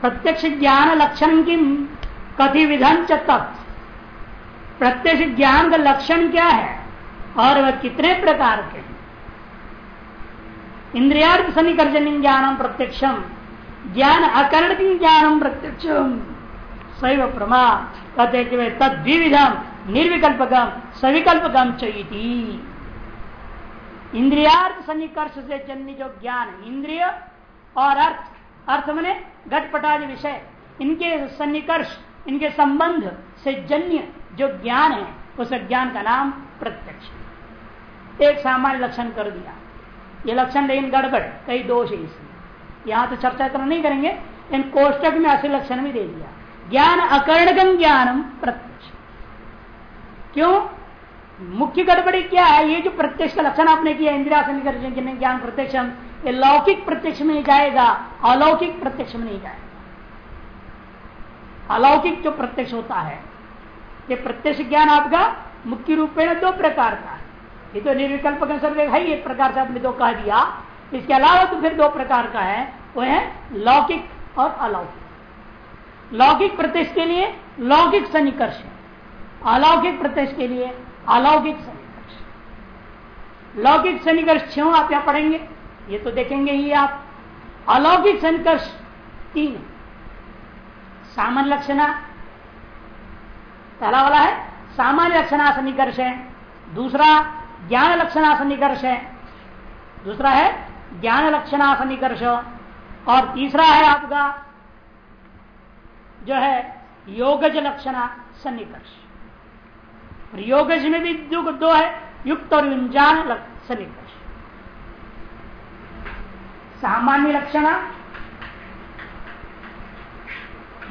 प्रत्यक्ष ज्ञान लक्षण की कथि विधन प्रत्यक्ष ज्ञान का लक्षण क्या है? और वह कितने प्रकार के इंद्रियार्थ सन्निकर्जन ज्ञानम प्रत्यक्षम, ज्ञान अकरण ज्ञानम प्रत्यक्षम। सैव प्रमा कहते कि निर्विकल्पकम, सविकल्पकम चाहिए इंद्रियार्थ सन्निकर्ष से जन्य जो ज्ञान, इंद्रिय और अर्थ अर्थ मने घटपटादि विषय। इनके सन्निकर्ष, इनके संबंध से जन्य जो ज्ञान है, उस ज्ञान का नाम प्रत्यक्ष। एक सामान्य लक्षण कर दिया। ये लक्षण लेकिन गड़बड़, कई दोष है इसमें। यहाँ तो चर्चा करना नहीं करेंगे इन कोष्टक में असली लक्षण भी दे दिया। ज्ञान अकर्णगम ज्ञानम प्रत्यक्ष। क्यों? मुख्य गड़बड़ी क्या है? ये जो प्रत्यक्ष का लक्षण आपने किया, इंदिरा सन्निकर्षण ज्ञान प्रत्यक्ष ये लौकिक प्रत्यक्ष में जाएगा, अलौकिक प्रत्यक्ष में नहीं जाएगा। अलौकिक जो प्रत्यक्ष होता है, ये प्रत्यक्ष ज्ञान आपका मुख्य रूप में दो प्रकार का है। ये तो निर्विकल्प के एक प्रकार से आपने दो कह दिया, इसके अलावा तो फिर दो प्रकार का है, वो है लौकिक और अलौकिक। लौकिक प्रत्यक्ष के लिए लौकिक सन्निकर्ष अलौकिक प्रत्यक्ष के लिए अलौकिक सन्निकर्ष। लौकिक सन्निकर्ष क्यों आप यहाँ पढ़ेंगे? ये तो देखेंगे ही आप। अलौकिक संकर्ष तीन। सामान्य लक्षणा। पहला वाला है सामान्य लक्षणा सन्निकर्ष है। दूसरा ज्ञान लक्षणा सन्निकर्ष है। दूसरा है ज्ञान लक्षणा सन्निकर्ष और तीसरा है आपका जो है योगज लक्षणा सन्निकर्ष योगज में भी दो, है युक्त और विंजान सन्निकर्ष सामान्य लक्षण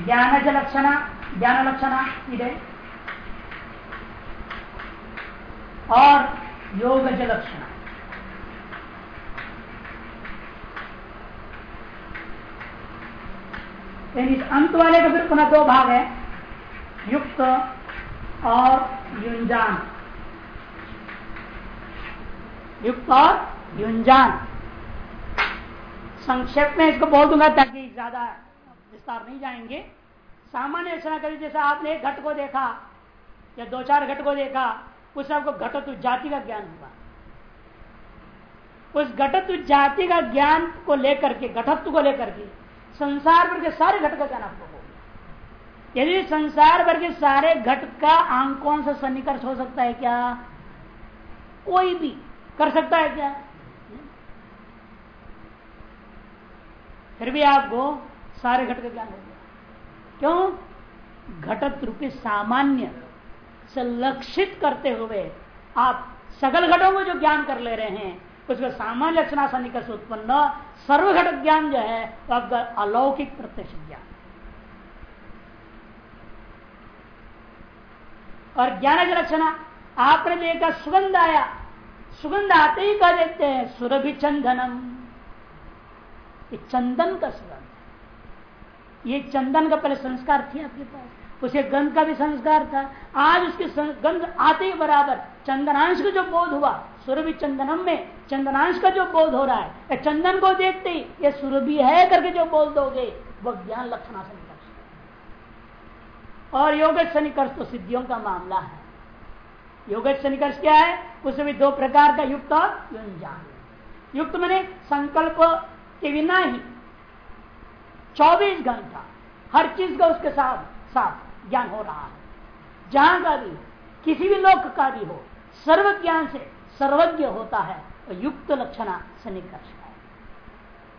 ज्ञानज लक्षण, ज्ञान लक्षण ಇದೆ और योगज लक्षण. इस अंत वाले का फिर पुनः दो भाग है. युक्त और युंजान. युक्त और युंजान. संक्षेप में इसको बोल दूँगा ताकि ज़्यादा विस्तार नहीं जाएँगे। सामान्य रचना कभी जैसा आपने एक घट को देखा या दो चार घट को देखा उससे आपको घटत्व जाति का ज्ञान हुआ उस घटत्व जाति का ज्ञान को लेकर के, घटत्व को लेकर के, संसार भर के सारे घट का ज्ञान आपको यदि संसार भर के सारे घट का आंकों से सन्निकर्ष हो सकता है क्या? कोई भी कर सकता है क्या? फिर भी आपको सारे घट का ज्ञान हो गया। क्यों? घटत रूपी सामान्य से लक्षित करते हुए आप सकल घटों को जो ज्ञान कर ले रहे हैं, उसका सामान्य लक्षणा सन्निकर्ष उत्पन्न सर्वघट ज्ञान जो है आपका अलौकिक प्रत्यक्ष ज्ञान। और ज्ञान लक्षणा आपने देखा सुगंध आया। सुगंध आते ही कह देते हैं, सुरभि चंदनम। ये चंदन का सुगंध ये चंदन का पहले संस्कार थी आपके पास। उसके गंध का भी संस्कार था। आज उसके गंध आते ही बराबर। चंदनांश को जो बोध हुआ, सुरभि चंदनम में चंदनांश का जो बोध हो रहा है चंदन को देखते ही, ये सुरभि है करके जो बोल दोगे वह ज्ञान लक्षणा सनिकर्ष और योग सनिकर्ष तो सिद्धियों का मामला है। योग सनिकर्ष क्या है? उसमें भी दो प्रकार का युक्त और युक्त मैंने संकल्प के बिना ही। 24 घंटा हर चीज़ का उसके साथ साथ ज्ञान हो रहा है। जहाँ का भी किसी भी लोक का भी हो सर्व ज्ञान से सर्वज्ञ होता है तो युक्त लक्षणा सन्निकर्ष है।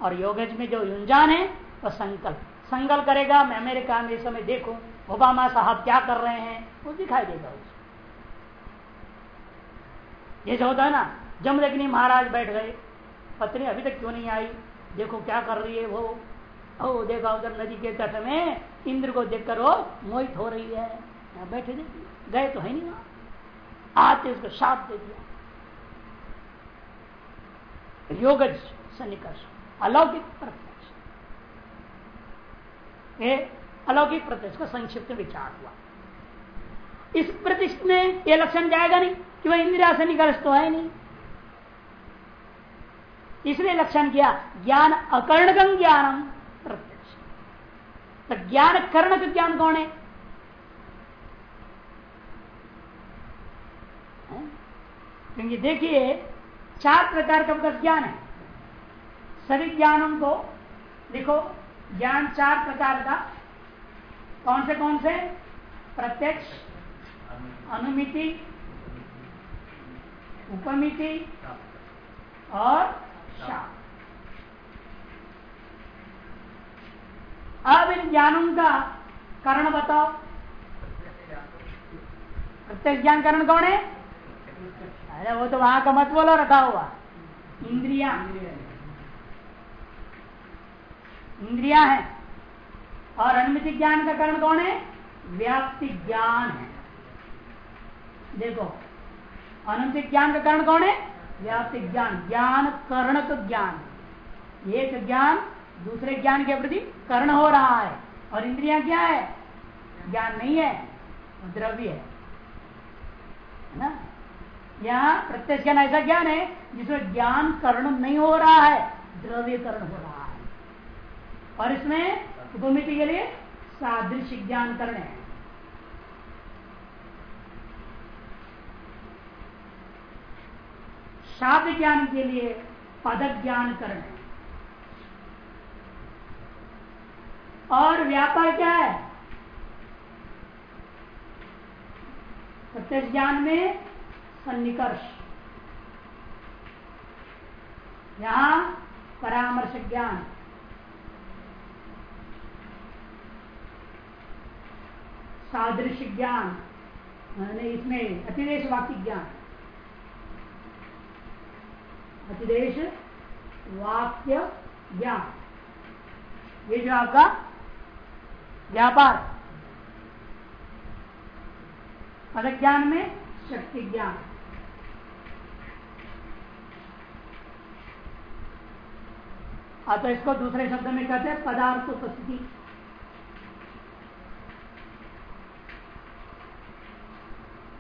और योगज में जो युंजान है, वह संकल्प। संकल्प करेगा, मैं अमेरिका में समय देखूँ, ओबामा साहब क्या कर रहे हैं, वो दिखाई देगा उसको जैसे होता है ना जमदग्नि महाराज बैठ गए, पत्नी अभी तक क्यों नहीं आई? देखो क्या कर रही है वो? ओ, देखा उधर नदी के तट में इंद्र को देखकर वो मोहित हो रही है। बैठे देखिए, गए तो है नहीं वहाँ। आते उसको साप दे दिया। योगज सन्निकर्ष, अलौकिक प्रत्यक्ष। ये अलौकिक प्रत्यक्ष का संक्षिप्त विचार हुआ। इस प्रतिष्ठ में यह लक्षण जाएगा नहीं कि वह इंदिरा सन्निकर्ष तो है नहीं। इसलिए लक्षण किया, ज्ञान अकर्णगम ज्ञानम प्रत्यक्ष। तो ज्ञान कर्ण का ज्ञान कौन है? क्योंकि देखिए, चार प्रकार का ज्ञान है। सभी ज्ञानों को देखो, ज्ञान चार प्रकार का। कौन से कौन से? प्रत्यक्ष, अनुमिति, उपमिति और अब इन ज्ञानों का कारण बताओ। प्रत्यक्ष ज्ञान कारण कौन है? अरे वो तो वहाँ का मत बोलो, रखा हुआ। इंद्रिया। इंद्रिया है। और अनुमिति ज्ञान का कारण कौन है? व्याप्ति ज्ञान है। देखो, अनुमिति ज्ञान का कारण कौन है? व्याप्ति ज्ञान ज्ञान कर्णक ज्ञान। एक ज्ञान, दूसरे ज्ञान के प्रति कर्ण हो रहा है। और इंद्रिया क्या है? ज्ञान नहीं है, द्रव्य है ना? यहाँ प्रत्यक्ष ज्ञान ऐसा ज्ञान है, जिसमें ज्ञान कर्ण नहीं हो रहा है, द्रव्य कर्ण हो रहा है। और इसमें उपमिति के लिए सादृश्य ज्ञान कर्ण है। शाब्द ज्ञान के लिए पदक ज्ञान करण और व्यापार क्या है? प्रत्यक्ष ज्ञान में सन्निकर्ष। यहाँ परामर्श ज्ञान। सादृश्य ज्ञान इसमें अतिदेश वाक्य ज्ञान। अतिदेश, वाक्य, ज्ञान। ये जो आपका व्यापार पद ज्ञान में शक्ति ज्ञान। हाँ तो इसको दूसरे शब्द में कहते हैं पदार्थ उपस्थिति।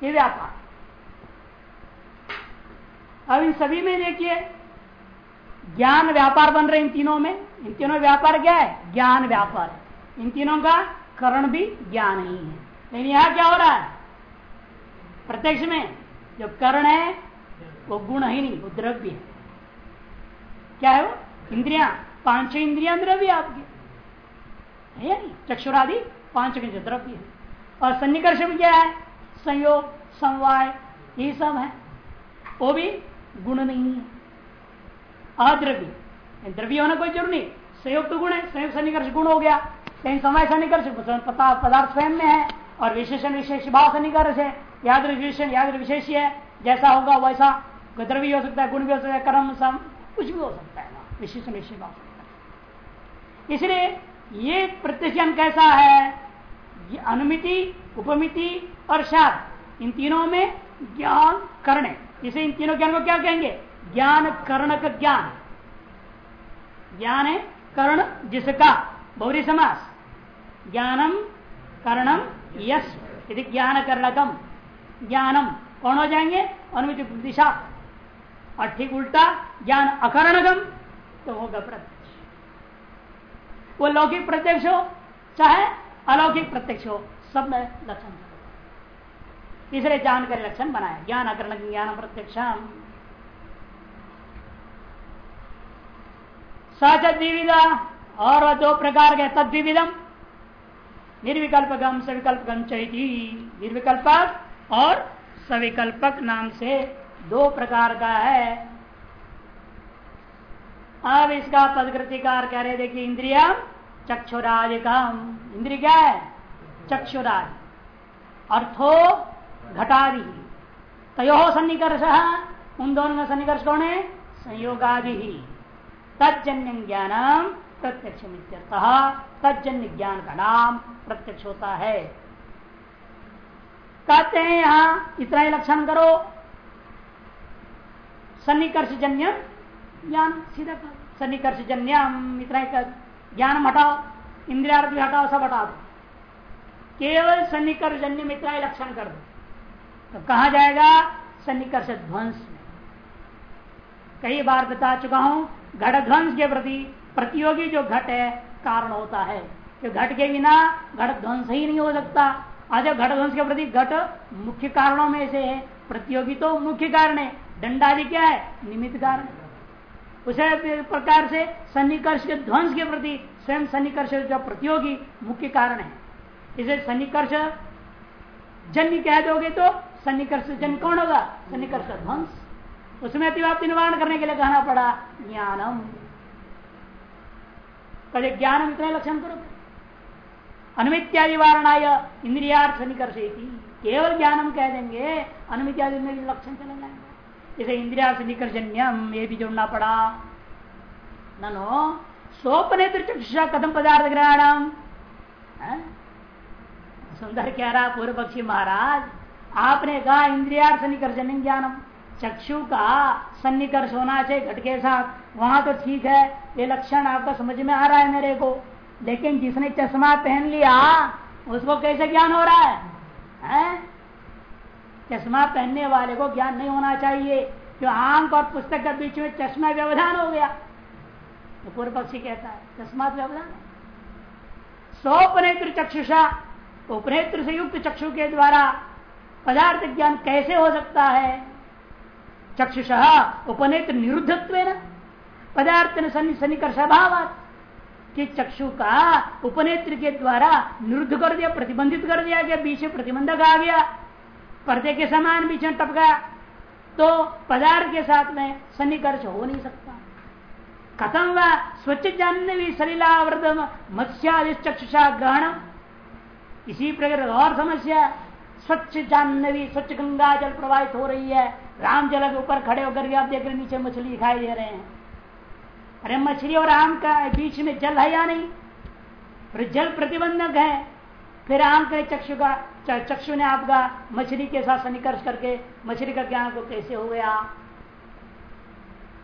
ये व्यापार। अब इन सभी में देखिए, ज्ञान व्यापार बन रहे इन तीनों में। इन तीनों व्यापार क्या है? ज्ञान व्यापार। इन तीनों का करण भी ज्ञान ही है। लेकिन यहाँ क्या हो रहा है? प्रत्यक्ष में जो करण है, वो गुण ही नहीं, वो द्रव्य है। क्या है वो? इंद्रिया। पाँच इंद्रिया द्रव्य आपके। है चक्षुरादि पाँच द्रव्य है। और सन्निकर्ष में क्या है? संयोग, समवाय, ये सब है। वो भी गुण नहीं है। अद्रव्य द्रव्य होना कोई ज़रूरी नहीं। संयुक्त गुण है संयोग सन्निकर्ष गुण हो गया। कहीं समय सन्निकर्ष पदार्थ स्वयं में है और विशेषण विशेष भाव सन्निकर्ष है। याद विशेषण, याद विशेष है। जैसा होगा वैसा। द्रव्य हो सकता है, गुण भी हो सकता है, कर्म, सम, कुछ भी हो सकता है। विशेषण विशेष भाव इसलिए ये प्रत्यक्षण कैसा है? अनुमिति, उपमिति और शाद इन तीनों में ज्ञान कर्ण इसे इन तीनों ज्ञान को क्या कहेंगे? ज्ञान कर्ण का ज्ञान। ज्ञान है कर्ण जिसका? बहुरी समास। ज्ञानम कर्णम यश यदि ज्ञान कर्णकम ज्ञानम। कौन हो जाएँगे? अनुमिति दिशा। और ठीक उल्टा, ज्ञान अकरणगम तो होगा प्रत्यक्ष। वो लौकिक प्रत्यक्ष हो, चाहे अलौकिक प्रत्यक्ष हो, सब में लक्षण तीसरे जानकारी लक्षण बनाया। ज्ञान अकरण ज्ञान प्रत्यक्ष। सच और दो प्रकार के तद्विविधम। निर्विकल्पकम सविकल्पकम चैती। निर्विकल्पक और सविकल्पक नाम से दो प्रकार का है। अब इसका पदकृतिकार कह रहे देखिए इंद्रिया चक्षुराज कम इंद्रिय क्या है? चक्षुराज अर्थो घटादि तयो सन्निकर्ष उन दोनों का सन्निकर्ष कौन है संयोगादि। तजन्य ज्ञान प्रत्यक्ष तजन्य ज्ञान का नाम प्रत्यक्ष होता है। कहते हैं यहाँ इतना ही लक्षण करो। सन्निकर्ष जन्य ज्ञान, सीधा सन्निकर्ष जन्यम इतना ही ज्ञान हटाओ इंद्रिया हटाओ, सब हटा दो। केवल सन्निकर्ष जन्य में इतना ही लक्षण कर दो। तो कहा जाएगा सन्निकर्ष ध्वंस में। कई बार बता चुका हूँ, घट ध्वंस के प्रति प्रतियोगी जो घट है, कारण होता है। कि घट के बिना घट ध्वंस ही नहीं हो सकता। आज घट ध्वंस के प्रति घट मुख्य कारणों में से है। प्रतियोगी तो मुख्य कारण है। दंडादि क्या है? निमित्त कारण। उसे प्रकार से सन्निकर्ष के ध्वंस के प्रति स्वयं सन्निकर्ष जो प्रतियोगी मुख्य कारण है। इसे सन्निकर्ष जन्य कह दोगे तो सन्निकर्ष जन्य कौन होगा? सन्निकर्ष ध्वंस। उसमें अतिव्याप्ति निवारण करने के लिए कहना पड़ा, ज्ञानम। कहे ज्ञानम इतना लक्षण करो। अनुमित्यादि वारणाय इंद्रियार्थ सन्निकर्ष केवल ज्ञानम कह देंगे, अनुमित्यादि में लक्षण चले जाएँगे। इसे इंद्रिया निकर्जन्यम ये भी जोड़ना पड़ा। ननो, सोपने चक्षुषा कदम पदार्थ ग्रहणम सुंदर कह रहा पूर्व पक्षी महाराज? आपने कहा इंद्रियार्थ सन्निकर्षण ज्ञानम चक्षु का सन्निकर्ष होना चाहिए घट के साथ। वहाँ तो ठीक है ये लक्षण आपका समझ में आ रहा है मेरे को। लेकिन जिसने चश्मा पहन लिया उसको कैसे ज्ञान हो रहा है, है? चश्मा पहनने वाले को ज्ञान नहीं होना चाहिए जो आँख और पुस्तक के बीच में चश्मा व्यवधान हो गया? तो पूर्व पक्षी कहता है चश्मा व्यवधान सोपनेत्र चक्षुषा उपनेत्र से युक्त चक्षु के द्वारा पदार्थ ज्ञान कैसे हो सकता है? चक्षुष उपनेत्र निरुद्धत्व पदार्थ सन्निकर्ष भाव कि चक्षु का उपनेत्र के द्वारा निरुद्ध कर दिया, प्रतिबंधित कर दिया गया, बीच में प्रतिबंधक आ गया, पर्दे के समान बीच में टप गया तो पदार्थ के साथ में सन्निकर्ष हो नहीं सकता। कथम व स्वच्छ जानवी सलीलावृत मत्स्यादि चक्षुषा ग्रहण इसी प्रकार और समस्या स्वच्छ जानवी स्वच्छ गंगा जल प्रवाहित हो रही है। राम जल के ऊपर खड़े होकर आप देख रहे नीचे मछली दिखाई दे रहे हैं। अरे मछली और आम का बीच में जल है या नहीं? फिर जल प्रतिबंधक है। फिर आम के चक्षु का चक्षु ने आपका मछली के साथ सन्निकर्ष करके, मछली का ज्ञान को कैसे हो गया?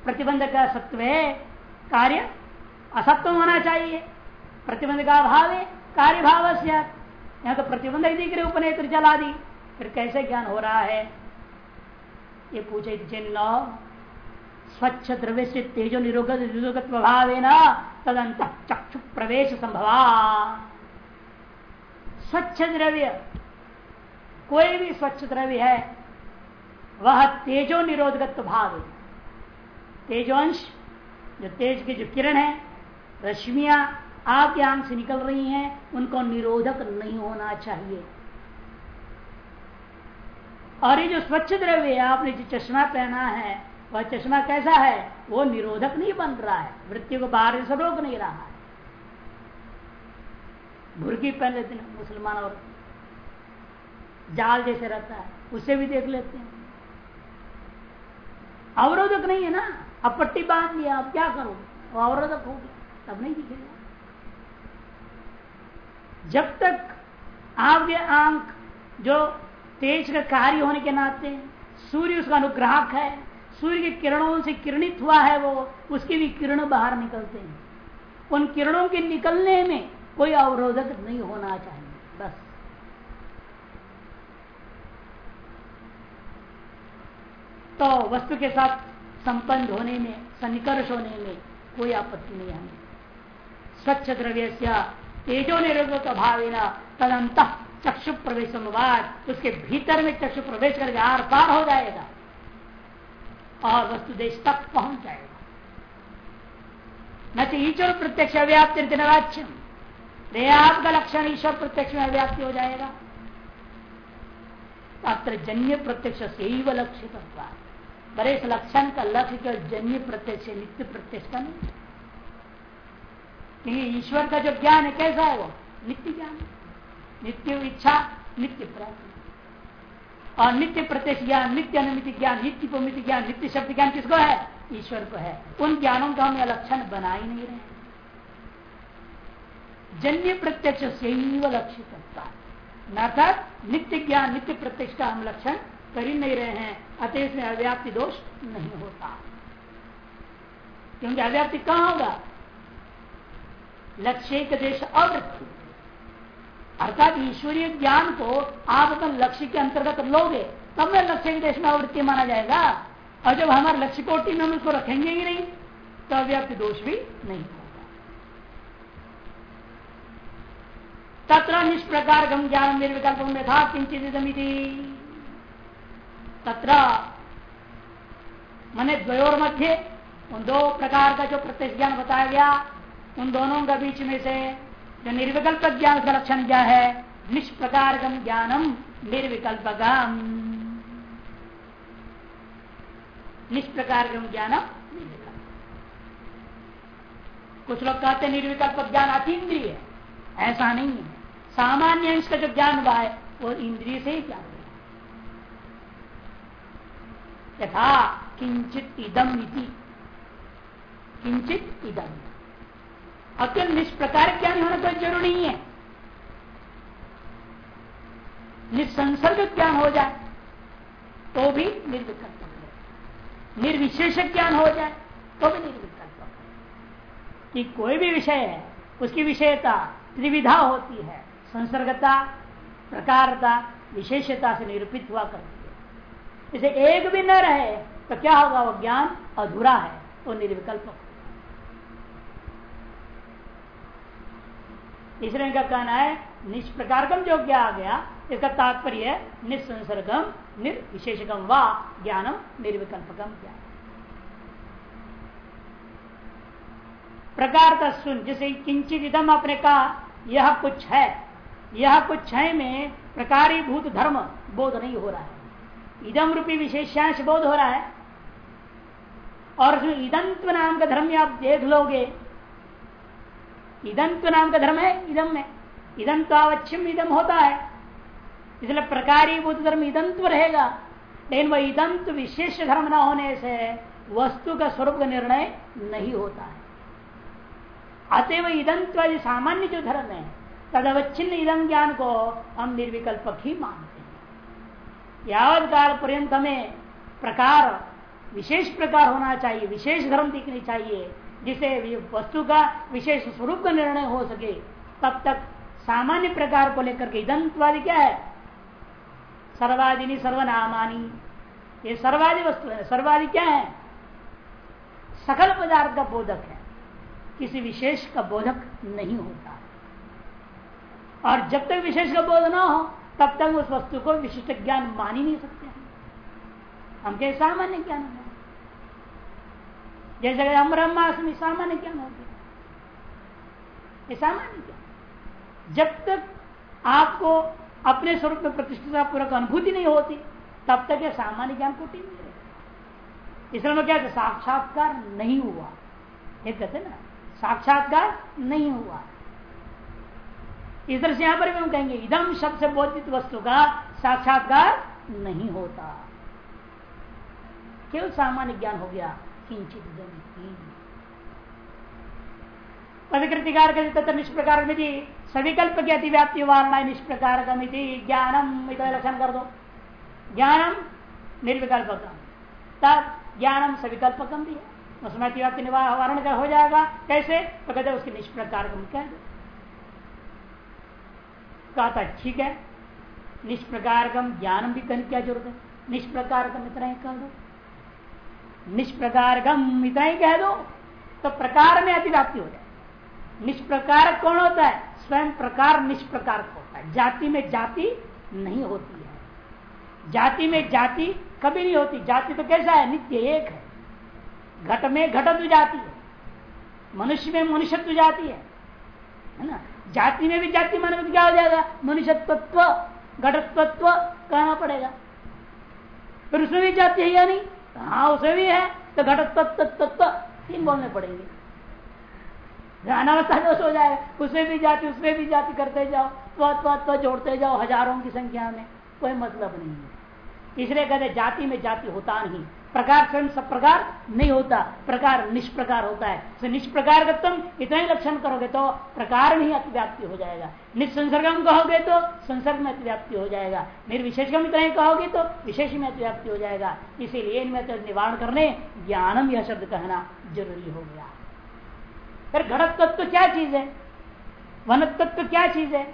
प्रतिबंध का सत्व है, कार्य असत्व होना चाहिए। प्रतिबंध का अभाव है कार्य भाव यहाँ तो प्रतिबंध ही दिख रहे उपनेत्र जला दी फिर कैसे ज्ञान हो रहा है? ये पूछे, जिन्न स्वच्छ द्रव्य से तेजो निरोगत प्रभाव है ना तदंत चक्षु प्रवेश संभवा। स्वच्छ द्रव्य, कोई भी स्वच्छ द्रव्य है, वह तेजो निरोधकत्व भाव तेजोंश जो तेज की जो किरण है, रश्मिया आपके आँख से निकल रही हैं, उनको निरोधक नहीं होना चाहिए। और ये जो स्वच्छ द्रव्य आपने जो चश्मा पहना है, वह चश्मा कैसा है? वो निरोधक नहीं बन रहा है। वृत्ति को बाहर से रोक नहीं रहा है। भुर्गी पहन लेते हैं मुसलमान और जाल जैसे रहता है, उसे भी देख लेते हैं। अवरोधक नहीं है ना? अब पट्टी बाँध लिया, अब क्या करोगे वो अवरोधक हो गया, तब नहीं दिखेगा। जब तक आपके आँख जो तेज का कार्य होने के नाते सूर्य उसका अनुग्राहक है, सूर्य के किरणों से किरणित हुआ है वो, उसके भी किरण बाहर निकलते हैं। उन किरणों के निकलने में कोई अवरोधक नहीं होना चाहिए, बस। तो वस्तु के साथ संपन्न होने में, सन्निकर्ष होने में कोई आपत्ति नहीं है। स्वच्छ द्रव्य तेजो निरोधक भाविना तदंत चक्षु प्रवेश उसके भीतर में चक्षु प्रवेश करके आर पार हो जाएगा। और वस्तु देश तक पहुँच जाएगा। न तो ईश्वर प्रत्यक्ष अव्याप्ति वाच्यम आपका लक्षण ईश्वर प्रत्यक्ष में अव्याप्ति हो जाएगा। अत्र जन्य प्रत्यक्ष से ही लक्षित बड़े लक्षण का लक्ष्य जन्य प्रत्यक्ष नित्य प्रत्यक्ष का नहीं। क्योंकि ईश्वर का जो ज्ञान है, कैसा है वो? नित्य ज्ञान। नित्य इच्छा, नित्य प्राप्ति और नित्य प्रत्यक्ष ज्ञान, नित्य अनुमित ज्ञान, नित्य पुमित ज्ञान, नित्य शब्द ज्ञान किसको है? ईश्वर को है। उन ज्ञानों का हम लक्षण बना ही नहीं रहे। जन्य प्रत्यक्ष से ही लक्षित होता अर्थात नित्य ज्ञान, नित्य प्रत्यक्ष का हम लक्षण कर ही नहीं रहे हैं। अतः इसमें अव्याप्ति दोष नहीं होता। क्योंकि अव्याप्ति कहाँ होगा? लक्ष्य देश अवृत्ति अर्थात ईश्वरीय ज्ञान को आप अपने लक्ष्य के अंतर्गत लोगे, तब में लक्ष्य देश में आवृत्ति माना जाएगा। और जब हमारे लक्ष्य कोटि में हम उसको रखेंगे ही नहीं तो अव्याप्ति दोष भी नहीं होगा। तत्र निष्प्रकार गम ज्ञान निर्विकल्प में था किंचित तत्र मैंने द्वयोर मध्य उन दो प्रकार का जो प्रत्यक्ष ज्ञान बताया गया उन दोनों का बीच में से जो निर्विकल्प ज्ञान का लक्षण क्या है? निष्प्रकार ज्ञानम निर्विकल्पकम निष्प्रकार ज्ञानम कुछ लोग कहते हैं निर्विकल्प ज्ञान अतीन्द्रिय है। ऐसा नहीं है। सामान्य इसका जो ज्ञान हुआ है, वो इंद्रिय से ही ज्ञान यथा किंचित इदम इति। किंचित इदम। अकेल निष्प्रकार ज्ञान होना कोई ज़रूरी नहीं है। निसंसर्ग ज्ञान हो जाए तो भी निर्विकल्प निर्विशेष ज्ञान हो जाए तो भी निर्विकल्प कि कोई भी विषय है, उसकी विषयता त्रिविधा होती है। संसर्गता, प्रकारता, विशेषता से निरूपित हुआ करती है। इसे एक भी न रहे तो क्या होगा? वो ज्ञान अधूरा है, वो निर्विकल्प इसलिए इनका कहना है, निष्प्रकारकम जो ज्ञा आ गया, इसका तात्पर्य निसंसर्गम, निर्विशेषकम व ज्ञानम निर्विकल्पकम ज्ञान। प्रकार का जैसे किंचित इदम आपने कहा, यह कुछ है, यह कुछ है में प्रकारीभूत धर्म बोध नहीं हो रहा है। इदम रूपी विशेषांश बोध हो रहा है। और उसमें इदंत्व नाम का धर्म आप देख लोगे इदंत्व नाम का धर्म है इदम में इदंतावच्छिम इदम होता है। इसलिए प्रकारी प्रकारीभूत धर्म इदंत्व रहेगा। लेकिन वह इदंत विशेष धर्म न होने से वस्तु का स्वरूप का निर्णय नहीं होता है। अतएव इदंत्व सामान्य जो धर्म है, तद अवच्छिन्न इदम ज्ञान को हम निर्विकल्पक ही मानते हैं। यावत काल पर्यंत हमें प्रकार, विशेष प्रकार होना चाहिए, विशेष धर्म दिखनी चाहिए। जिसे वस्तु का विशेष स्वरूप का निर्णय हो सके, तब तक सामान्य प्रकार को लेकर के इदंतवादी क्या है? सर्वादिनी सर्वनामानी। ये सर्वादि वस्तु है, सर्वादि क्या है? सकल पदार्थ का बोधक है। किसी विशेष का बोधक नहीं होता। और जब तक विशेष का बोध ना हो, तब तक उस वस्तु को विशिष्ट ज्ञान मान ही नहीं सकते। हम क्या सामान्य ज्ञान है। जैसे हम ब्रह्मास्मि सामान्य ज्ञान हो गया। ये सामान्य ज्ञान। जब तक आपको अपने स्वरूप में प्रतिष्ठित पूर्वक अनुभूति नहीं होती, तब तक यह सामान्य ज्ञान नहीं रहेगा इसलिए में क्या साक्षात्कार नहीं हुआ। ये कहते ना, साक्षात्कार नहीं हुआ। इस तरह से यहाँ पर भी हम कहेंगे इदम शब्द से बोधित वस्तु का साक्षात्कार नहीं होता। केवल सामान्य ज्ञान हो गया। किंचित पदकृतिकार तथा निष्प्रकार सविकल्प की अतिव्याप्ति वारणा निष्प्रकार ज्ञानम लक्षण कर दो ज्ञानम निर्विकल्पकम। तब ज्ञानम सविकल्पकम भी है। उसमें अतिव्याप्ति निवारण का हो जाएगा। कैसे? तो कहते उसके निष्प्रकार कह दो। कहा था, ठीक है। निष्प्रकारकम ज्ञानम भी कहने क्या ज़रूरत है? निष्प्रकारकम इतना ही कह दो। निष्प्रकारकम इतना ही कह दो तो प्रकार में अतिव्याप्ति हो जाए। निष्प्रकार कौन होता है? स्वयं प्रकार निष्प्रकार होता है। जाति में जाति नहीं होती है। जाति में जाति कभी नहीं होती। जाति तो कैसा है? नित्य एक है। घट में घटत्व जाति है। मनुष्य में मनुष्यत्व जाति है। है ना? जाति में भी जाति माने क्या हो जाएगा? मनुष्यत्व घटत्व कहना पड़ेगा। फिर उसमें भी जाति है या नहीं? हाँ उसे भी है? तो घटक तत्व तत्व तीन बोलने पड़ेंगे। अनावस्था दोष हो जाए। उसमें भी जाति उसमें भी जाति करते जाओ। तो, तो, तो जोड़ते जाओ हज़ारों की संख्या में। कोई मतलब नहीं है। इसलिए कहते जाति में जाति होता नहीं। प्रकार स्वयं सब प्रकार नहीं होता। प्रकार निष्प्रकार होता है। तो निष्प्रकार तुम इतना ही लक्षण करोगे तो प्रकार में ही अतिव्याप्ति हो जाएगा। निसंसर्गम कहोगे तो संसर्ग में अतिव्याप्ति हो जाएगा। निर्विशेषगम इतना ही कहोगे तो विशेष में अतिव्याप्ति हो जाएगा। इसीलिए इनमें तो निवारण करने ज्ञानम यह शब्द कहना ज़रूरी हो गया। फिर घड़त तत्व क्या चीज़ है? वन तत्व क्या चीज़ है?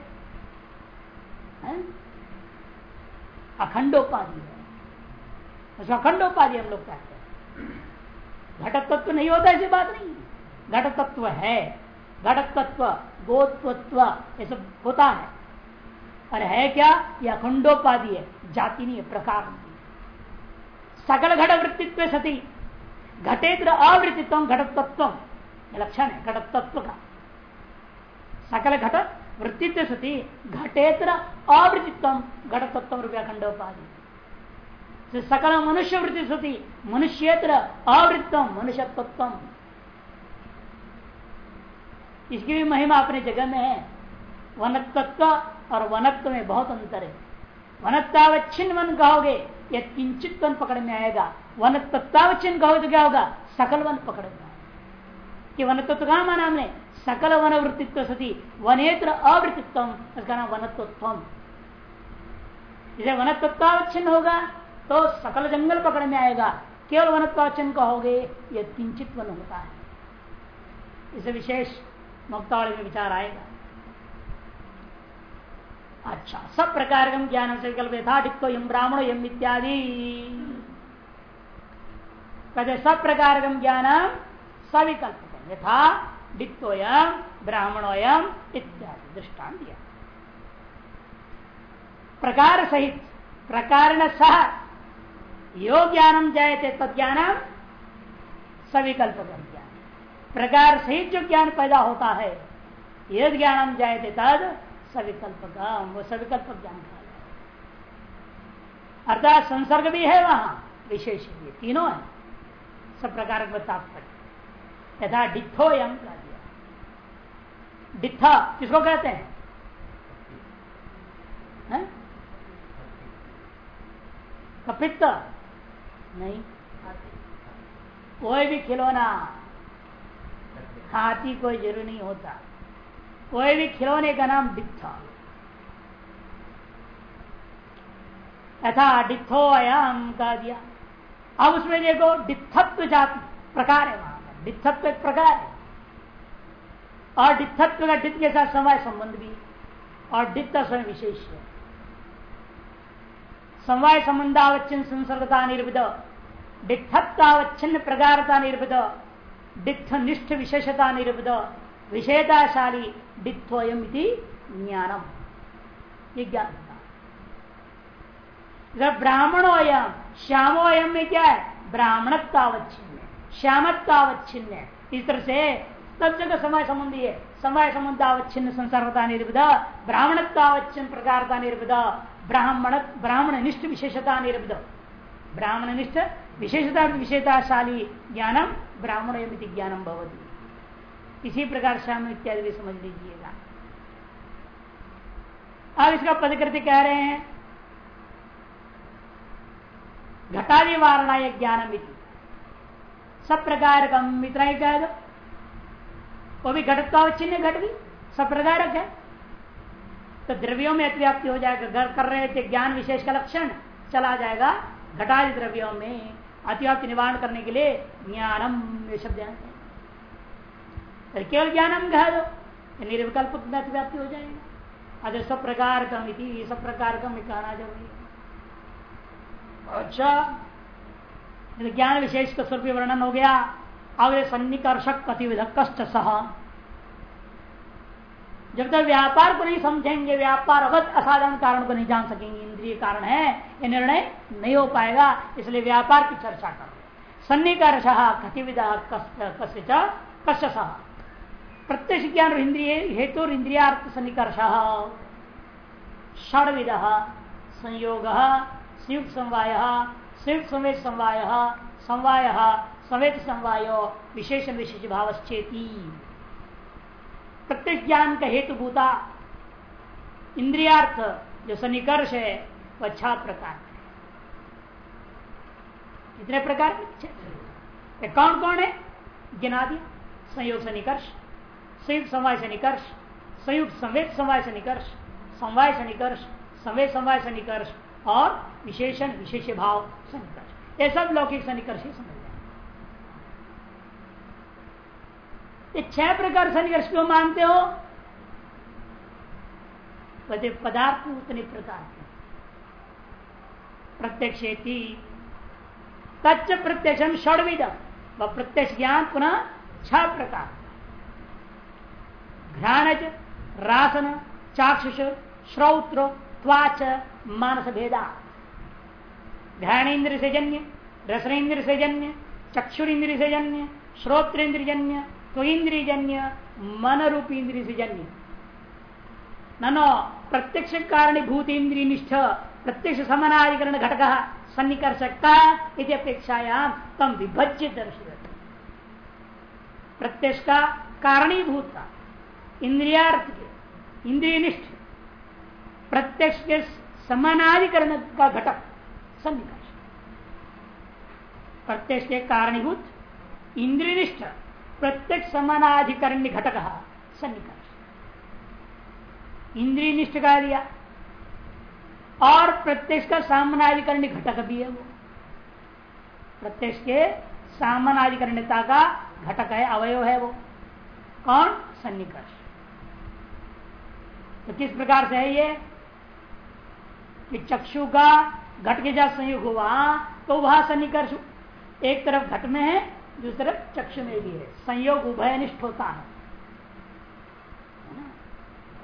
अखंडोपाधि है। उसको अखंडोपाधि हम लोग कहते हैं। घटक तत्व नहीं होता, ऐसी बात नहीं घट तत्व है। घटत्व गोत्व ये सब होता है। और है क्या? यह अखंडोपाधि है। जाति नहीं है, प्रकार सकल घट वृत्तित्व सती। घटेत्र अवृत्तित्व घटक तत्व लक्षण है घटक तत्व का। सकल घट वृत्तित्व सती घटेत्र अवृत्तित्व घटतत्व रूपया खंडोपाधि सकल मनुष्य वृत्ति सती, मनुष्यत्र अवृत्तम मनुष्यत्व इसकी भी महिमा अपने जगह में है। वनत्व और वनत्व में बहुत अंतर है। वनत्तावच्छिन्न वन कहोगे या किंचित वन पकड़ में आएगा। वन तत्तावच्छिन्न कहोगे तो क्या होगा? सकल वन पकड़ में कि वन तत्व कहा माना हमने? सकल वन वृत्तित्व सती, वनेत्र अवृत्तित्व इसका नाम वनत्व इसे वनत्वत्तावच्छिन्न होगा। तो सकल जंगल पकड़ में आएगा। केवल वनत्वावच्छिन्न कहोगे यह किंचित वन होता है। इसे विशेष मुक्तावली में विचार आएगा। अच्छा सब प्रकार का ज्ञान से विकल्प था डिक्तो यम ब्राह्मण यम इत्यादि। कहते सब प्रकार का ज्ञान सविकल्प यथा डिक्तोयम ब्राह्मणोयम इत्यादि। दृष्टान दिया। प्रकार सहित प्रकार सह यो ज्ञानम जायते तज्ञान सविकल्प ज्ञान। प्रकार सहित जो ज्ञान पैदा होता है, यद ज्ञानम जायते तद सविकल्प वो सविकल्प ज्ञान अर्थात संसर्ग भी है वहाँ, विशेष भी तीनों है। सब प्रकार का यथा डिथो यम डिथा किसको कहते है? कपित्त। नहीं। कोई भी खिलौना हाथी कोई ज़रूरी नहीं होता। कोई भी खिलौने का नाम डिथा यथा डिथो अयम कह दिया अब उसमें देखो डिथत्व जाति प्रकार है वहाँ पर। डिथत्व एक प्रकार है। और डिथत्व का डिथ के साथ समय संबंध भी और डिथ समय विशेष है। समवाय संबंधावच्छिन्न संसर्गता निर्भित डिथत्तावच्छिन्न प्रकारता निर्भित डिथ निष्ठ विशेषता निर्भित विषेताशाली डिथोयम ज्ञानम। ये ज्ञान ब्राह्मणोयम, श्यामोयम में क्या है? ब्राह्मणत्तावच्छिन्न श्यामत्तावच्छिन्न इस तरह से सब जगह समय संबंधी है। समय संबंधावच्छिन्न संसर्गता निर्भिद ब्राह्मणत्तावच्छिन्न प्रकारता निर्भिद ब्राह्मण ब्राह्मण निष्ठ विशेषता निर्भिद ब्राह्मण निष्ठ विशेषता, विशेषताशाली ज्ञानम ब्राह्मण ज्ञानम भवती। इसी प्रकार श्याम इत्यादि भी समझ लीजिएगा। अब इसका पदकृति कह रहे हैं घटादि वारणा ज्ञान सब प्रकार का इतना ही कह दो। वो भी घटत्वावच्छिन्न घट भी, सब प्रकारक है। तो द्रव्यों में अतिव्याप्ति हो जाएगा कर रहे थे, ज्ञान विशेष का लक्षण चला जाएगा घटादि द्रव्यों में अतिव्याप्ति निवारण करने के लिए ज्ञानम ये शब्द केवल ज्ञानम कह दो निर्विकल्प व्याप्ति हो जाएगा। अरे सब प्रकार कम इति सब प्रकार कम कहना ज़रूरी अच्छा ज्ञान विशेष का स्वरूप वर्णन हो गया, अब सन्निकर्षक कतिविध कष्ट सह जब तक व्यापार को नहीं समझेंगे, व्यापार अवध असाधारण कारण को नहीं जान सकेंगे, इंद्रिय कारण है, ये निर्णय नहीं हो पाएगा, इसलिए व्यापार की चर्चा कर। कष्ट प्रत्यक्ष ज्ञान इंद्रिय, हेतु इंद्रियार्थ सन्निकर्ष। संयोग, संयुक्त समवाय, संयुक्त समेत समवाय समवाय समेत समवाय विशेष विशेष भाव प्रत्येक ज्ञान का हेतु भूता इंद्रियार्थ, जो सन्निकर्ष है, वह छह प्रकार कितने प्रकार कौन कौन है? गिना दिया संयोग से निकर्ष संयुक्त समवाय से निकर्ष संयुक्त संवेद समवाय से निकर्ष समवाय से निकर्ष संवेद समवाय से निकर्ष और विशेषण विशेष भाव सनिकर्ष ये सब लौकिक सनिकर्ष ही समझ ये छह प्रकार सनिकर्ष क्यों मानते हो? कहते पदार्थ उतने प्रकार के। प्रत्यक्ष तच्च प्रत्यक्ष षडविद व प्रत्यक्ष ज्ञान पुनः छह प्रकार। घ्राण रासन, चाक्षुष, श्रौत्र, त्वाच मानस भेदा घ्राण इंद्र से जन्य रसन इंद्र से जन्य चक्षुर इंद्र से जन्य श्रोत्र इंद्र जन्य तो इंद्रिय जन्य मन रूप इंद्रिय से जन्य ननो प्रत्यक्ष कारणीभूत इंद्रिय निष्ठ प्रत्यक्ष समानाधिकरण घटक सन्निकर्षकता इति अपेक्षायाम तम विभज्य दर्शित प्रत्यक्ष का कारणीभूत का इंद्रियार्थ के इंद्रिय निष्ठ प्रत्यक्ष के समानाधिकरण का घटक सन्निकर्ष प्रत्यक्ष के कारणीभूत इंद्रियनिष्ठ प्रत्यक्ष समानाधिकरण्य घटक सन्निकर्ष। इंद्रिय निष्ठ का दिया। और प्रत्यक्ष का सामनाधिकरण घटक भी है वो। प्रत्यक्ष के सामनाधिकरणता का घटक है, अवयव है वो। कौन? सन्निकर्ष। तो किस प्रकार से है ये? कि चक्षु का घट के जब संयोग हुआ तो वह सन्निकर्ष एक तरफ़ घट में है दूसरी चक्षु में भी है। संयोग उभयनिष्ठ होता है।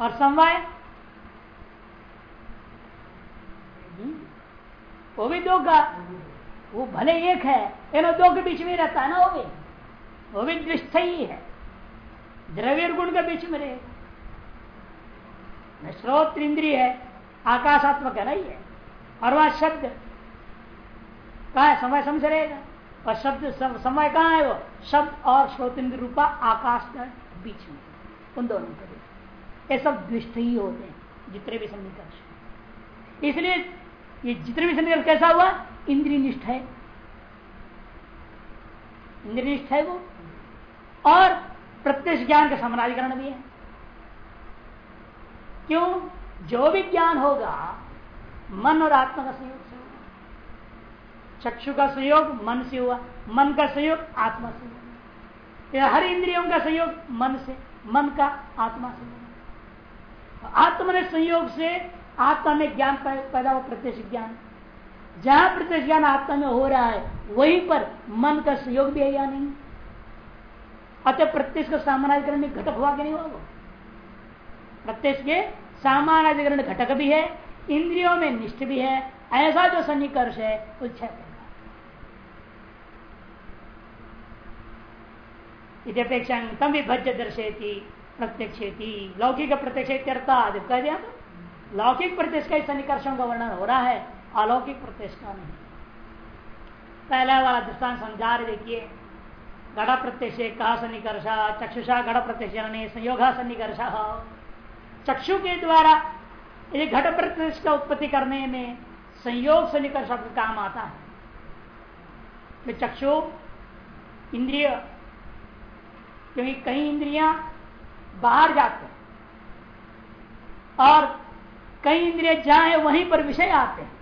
और समवाय? हम्म। वो भी दो का वो भले एक है, लेकिन दो के बीच में रहता है ना, वो भी। वो भी दृष्ट ही है। द्रव्य गुण के बीच में रहेगा श्रोत इंद्रिय है, आकाशात्मक है ना ये। और वह शब्द। कहा समय समझ रहेगा और शब्द समय कहाँ है वो? शब्द और श्रोत रूपा आकाश के बीच में। उन दोनों के बीच। ये सब द्विष्ट ही होते हैं, जितने भी सन्निकर्ष इसलिए ये जितने भी सन्निकर्ष, कैसा हुआ? इंद्रिय निष्ठ है। इंद्रिय निष्ठ है वो। और प्रत्यक्ष ज्ञान का समानाधिकरण भी है। क्यों? जो भी ज्ञान होगा, मन और आत्मा का संयोग चक्षु का संयोग, मन से हुआ। मन का संयोग, आत्मा से हुआ। हर इंद्रियों का संयोग, मन से। मन का, आत्मा से हुआ। आत्मा ने संयोग से आत्मा में ज्ञान पैदा हुआ, प्रत्यक्ष ज्ञान। जहाँ प्रत्यक्ष ज्ञान आत्मा में हो रहा है, वहीं पर मन का सहयोग भी है या नहीं? अतः प्रत्यक्ष का सामानाधिकरण में घटक हुआ कि नहीं हुआ वो? प्रत्यक्ष के सामानाधिकरण घटक भी है, इंद्रियों में निष्ठ भी है, ऐसा जो सन्निकर्ष है, वो अपेक्षा तम विभज्य दर्शेती प्रत्यक्षेती लौकिक प्रत्यक्ष कह दिया तो लौकिक प्रत्यक्ष का सन्निकर्षों का वर्णन हो रहा है। अलौकिक प्रत्यक्ष का नहीं। पहला वाला दृष्टान समझा रहे देखिए। घड़ा प्रत्यक्ष कहा सन्निकर्ष? चक्षुषा घड़ प्रत्यक्ष संयोग सन्निकर्ष। चक्षु के द्वारा यदि घट प्रत्यक्ष का उत्पत्ति करने में संयोग से निकल काम आता है। तो चक्षु, इंद्रिय क्योंकि कई इंद्रियाँ बाहर जाते हैं। और कई इंद्रिय है वहीं पर विषय आते हैं।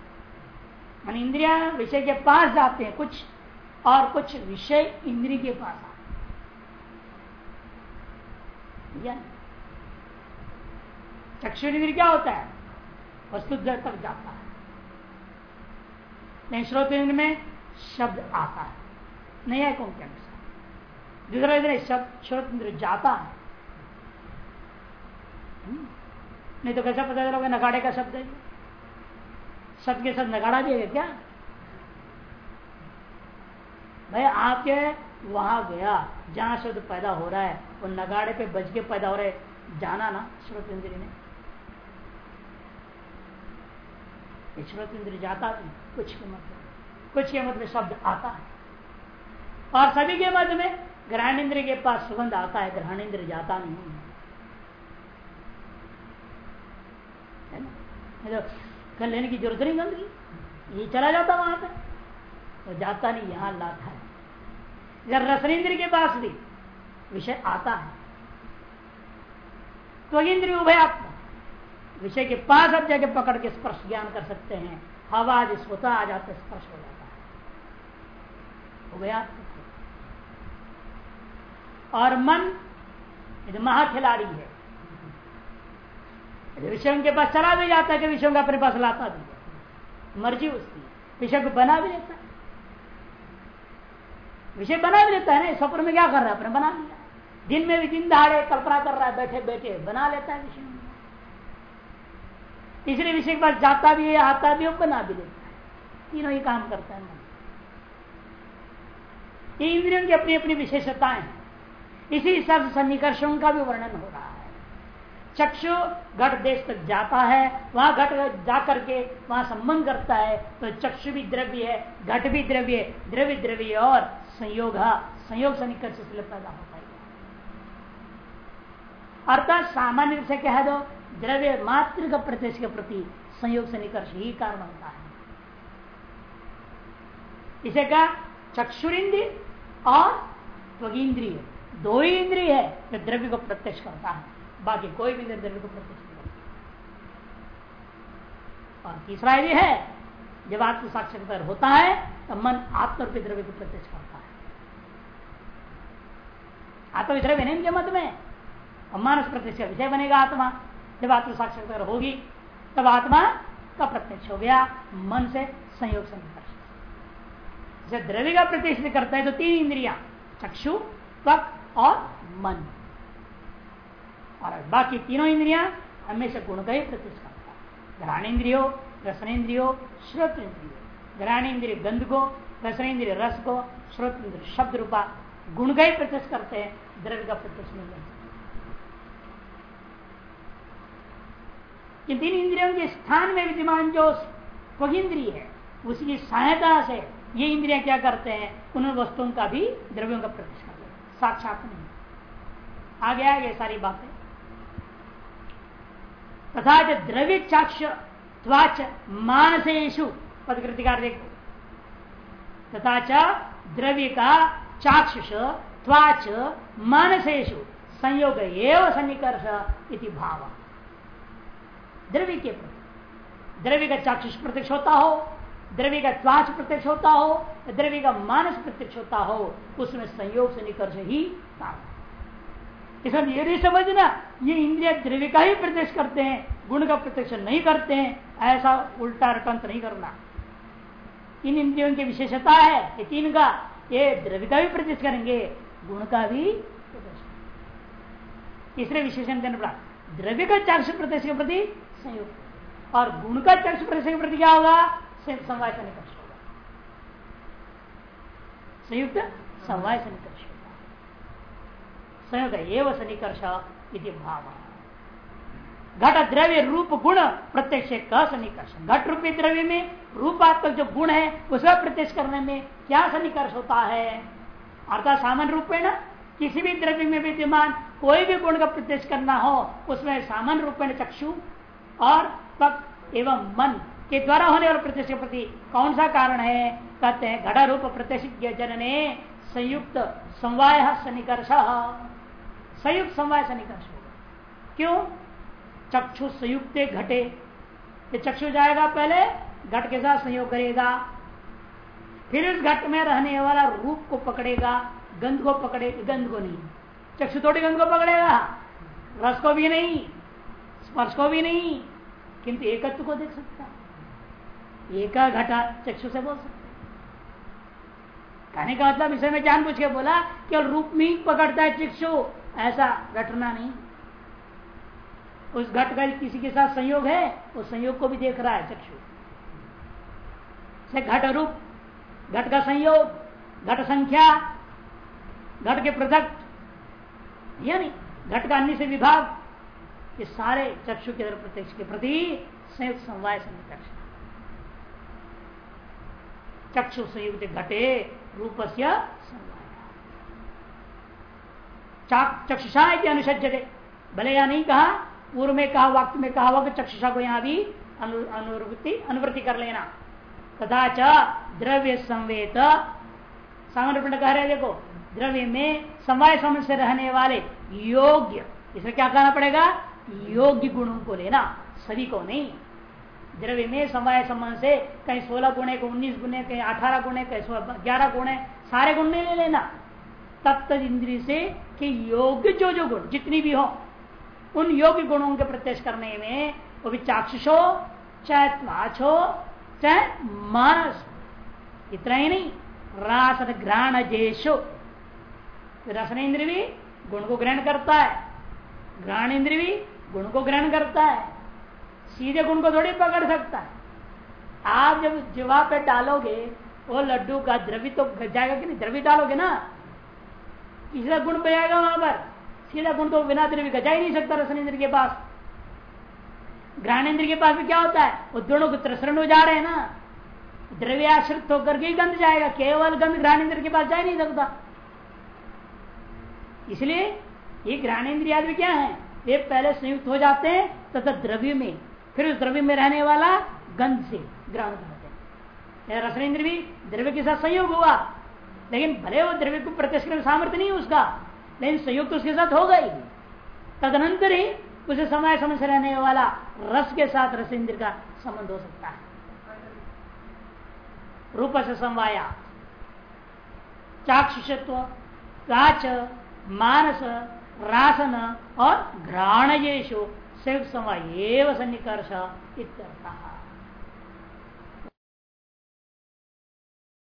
मान इंद्रिया विषय के पास जाते हैं कुछ, और कुछ विषय इंद्रिय के पास आते हैं। चक्षु इंद्रिय क्या होता है? वस्तु तक जाता है। नहीं श्रोत इंद्र में शब्द आता है। नहीं है कौन के अनुसार दूसरा श्रोत इंद्र जाता है। नहीं तो कैसा पता चलोगे नगाड़े का शब्द है? शब्द के साथ नगाड़ा है क्या? भाई आपके वहाँ गया, जहाँ शब्द पैदा हो रहा है वो नगाड़े पे बज के पैदा हो रहे जाना ना श्रोत इंद्री ने। श्रोत इंद्र जाता भी कुछ के मतलब कुछ के मतलब शब्द आता है। और सभी के मध्य में ग्रहण इंद्र के पास सुगंध आता है ग्रहण इंद्र जाता नहीं है। ना? तो कल लेने की ज़रूरत नहीं गंदगी। ये चला जाता वहाँ पे। तो जाता नहीं, यहाँ लाता है। अगर रसन इंद्र के पास भी विषय आता है। तो इंद्रिय उभयात्मा विषय के पास अब जाके पकड़ के स्पर्श ज्ञान कर सकते हैं। हवा जिस होता आ जाते स्पर्श हो जाता है। गया और मन महाखिलाड़ी है। विषयों के पास चला भी जाता है कि विषयों का अपने पास लाता भी है। मर्ज़ी उसकी विषय को बना भी लेता है। विषय बना भी लेता है ना, स्वप्न में क्या कर रहा है? अपने बना लिया। दिन में भी दिन दहाड़े कल्पना कर रहा है, बैठे बैठे, बना लेता है विषय तीसरे विषय के पास जाता भी है, आता भी है बना भी लेता है। तीनों ही काम करता है मन। इंद्रियों की अपनी अपनी विशेषताएँ हैं। इसी हिसाब से सन्निकर्षों का भी वर्णन हो रहा है। चक्षु घट देश तक जाता है, वहाँ घट जा करके वहाँ संबंध करता है तो चक्षु भी द्रव्य है, घट भी द्रव्य द्रव्य द्रव्य और संयोग संयोग से निकट से पैदा होता है। अर्थात सामान्य रूप से कह दो, द्रव्य मात्र का प्रत्यक्ष के प्रति संयोग से निकर्ष ही कारण होता है। इसे कहा चक्षुरिंद्रिय और त्वगिंद्रिय। दो ही इंद्रिय है, जो द्रव्य को प्रत्यक्ष करता है, बाकी कोई भी द्रव्य को प्रत्यक्ष नहीं करता। और तीसरा यदि है, जब आत्म साक्षात्कार होता है तो मन आत्मरूपी द्रव्य को प्रत्यक्ष करता है। आत्म द्रव्य नहीं मत में मानस प्रत्यक्ष का विषय बनेगा आत्मा। जब आत्म साक्षात्कार होगी, तब आत्मा का प्रत्यक्ष हो गया, मन से संयोग से जब द्रव्य का प्रत्यक्ष करता है तो तीन इंद्रिया, चक्षु, त्वक और मन। और बाकी तीनों इंद्रिया हमेशा गुण का ही प्रत्यक्ष करता है। घराणेन्द्रियो, रसनेन्द्रियो श्रोत इंद्रियो ग्रहण इंद्रिय गंध को रसन इंद्रिय रस को श्रोत इंद्रिय शब्द रूपा गुण का ही प्रत्यक्ष करते हैं, द्रव्य का प्रत्यक्ष नहीं करते। कि तीन इंद्रियों के स्थान में विद्यमान जो स्वगिंद्री है उसकी सहायता से ये इंद्रिया क्या करते हैं, उन वस्तुओं का भी द्रव्यों का करते साक्षात नहीं। आगे आगे सारी बातें। तथा द्रव्य चाक्ष त्वाच मानसेशु पदकृतिकार देखो। तथा च द्रव्य का चाक्षुष त्वाच मानसेशु संयोग एवं सन्निकर्ष इति भाव। द्रव्य के प्रति। द्रव्य का चाक्षुष प्रत्यक्ष होता हो द्रव्य का त्वाच प्रत्यक्ष होता हो द्रव्य का मानस प्रत्यक्ष होता हो, उसमें संयोग से निकर्ष ही कारण इसमें ये नहीं समझना, ये इंद्रिया द्रव्य का ही प्रत्यक्ष करते हैं, गुण का प्रत्यक्ष नहीं करते हैं, ऐसा उल्टा रटंत नहीं करना। इन इंद्रियों की विशेषता है, ये तीन का, ये द्रव्य का भी प्रत्यक्ष करेंगे, गुण का भी तीसरे विशेषण देने पड़ा द्रव्य का चाक्ष प्रत्यक्ष के प्रति संयोग। और गुण का चक्ष प्रत्यक्ष के प्रति क्या होगा? समवाय से निकर्ष होगा संयुक्त समवाय से निकर्ष होगा संयुक्त एवं सनिकर्ष इति भाव घट द्रव्य रूप गुण प्रत्यक्ष का सन्निकर्ष घट रूपी द्रव्य में रूपात्मक जो गुण है उसका प्रत्यक्ष करने में क्या सनिकर्ष होता है अर्थात सामान्य रूप में ना किसी भी द्रव्य में विद्यमान कोई भी गुण का प्रत्यक्ष करना हो उसमें सामान्य रूप में चक्षु और तक एवं मन के द्वारा होने वाले प्रत्यक्ष प्रति कौन सा कारण है? कहते हैं घड़ा रूप प्रत्यक्ष जनने संयुक्त समवाय सन्निकर्ष। संयुक्त समवाय सन्निकर्ष होगा। क्यों? चक्षु संयुक्त घटे। ये चक्षु जाएगा पहले, घट के साथ संयोग करेगा। फिर इस घट में रहने वाला रूप को पकड़ेगा, गंध को पकड़ेगा गंध को नहीं। चक्षु थोड़ी गंध को पकड़ेगा। रस को भी नहीं, स्पर्श को भी नहीं, किंतु एकत्व को देख सकता एका घटा चक्षु से बोल सकते कहने का मतलब इसे में जान पूछ के बोला केवल रूप में ही पकड़ता है चक्षु, ऐसा घटना नहीं। उस घट का किसी के साथ संयोग है, उस संयोग को भी देख रहा है चक्षु। से घट रूप, घट का संयोग, घट संख्या, घट के पृथक, यानी घट का अन्य से विभाग, ये सारे चक्षु के प्रत्यक्ष के प्रति संयुक्त समवाय सन्निकर्ष चक्षु संयुक्त घटे रूप से चक्षुषा अनुसजते भले या नहीं कहा, पूर्व में कहा वक्त में कहा हुआ चक्षुषा को यहाँ भी अनुवृत्ति अनुवृत्ति कर लेना। तथा च द्रव्य सामान्य कह रहे देखो, द्रव्य में समय समय से रहने वाले योग्य, इसमें क्या कहना पड़ेगा? योग्य गुणों को लेना, सभी को नहीं। द्रव्य में समय संबंध से कहीं सोलह गुणे, कहीं उन्नीस गुणे, कहीं अठारह गुणे, कहीं ग्यारह गुण है सारे गुण नहीं ले लेना। तब तक इंद्रिय से कि योग्य जो जो गुण, जितनी भी हो, उन योग्य गुणों के प्रत्यक्ष करने में वो भी चाक्षुष हो, चाहे त्वाच हो, चाहे मानस इतना ही नहीं, रास ग्रहण जेशो रसन इंद्र भी गुण को ग्रहण करता है ग्रहण इंद्र भी गुण को ग्रहण करता है। सीधे गुण को थोड़ी पकड़ सकता है। आप जब जीवा पे डालोगे, वो लड्डू का द्रवि तो जाएगा कि नहीं? द्रवि डालोगे ना? तीसरा गुण पे आएगा वहाँ पर। सीधा गुण तो बिना द्रव्य गजा ही नहीं सकता रसन इंद्र के पास। ग्रहण इंद्र के पास भी क्या होता है? वो दोनों को त्रसरण हो जा रहे हैं ना। द्रव्य आश्रित होकर के गंध जाएगा। केवल गंध इंद्र के पास जा ही नहीं सकता। इसलिए ये ज्ञानेन्द्रिया भी क्या है? वे पहले संयुक्त हो जाते हैं, तथा द्रव्य में फिर उस द्रव्य में रहने वाला गंध से ग्रहण करते हैं। रसन इंद्र भी द्रव्य के साथ संयोग हुआ, लेकिन भले वो द्रव्य को प्रत्यक्ष सामर्थ्य नहीं उसका, लेकिन संयोग तो उसके साथ हो ही तदनंतर ही उसे समय समय से रहने वाला रस के साथ रस इंद्र का संबंध हो सकता है। रूप से समवाया, चाक्षुषत्व, काच, मानस, रासन और घ्राण ये समय एवं सन्निकर्ष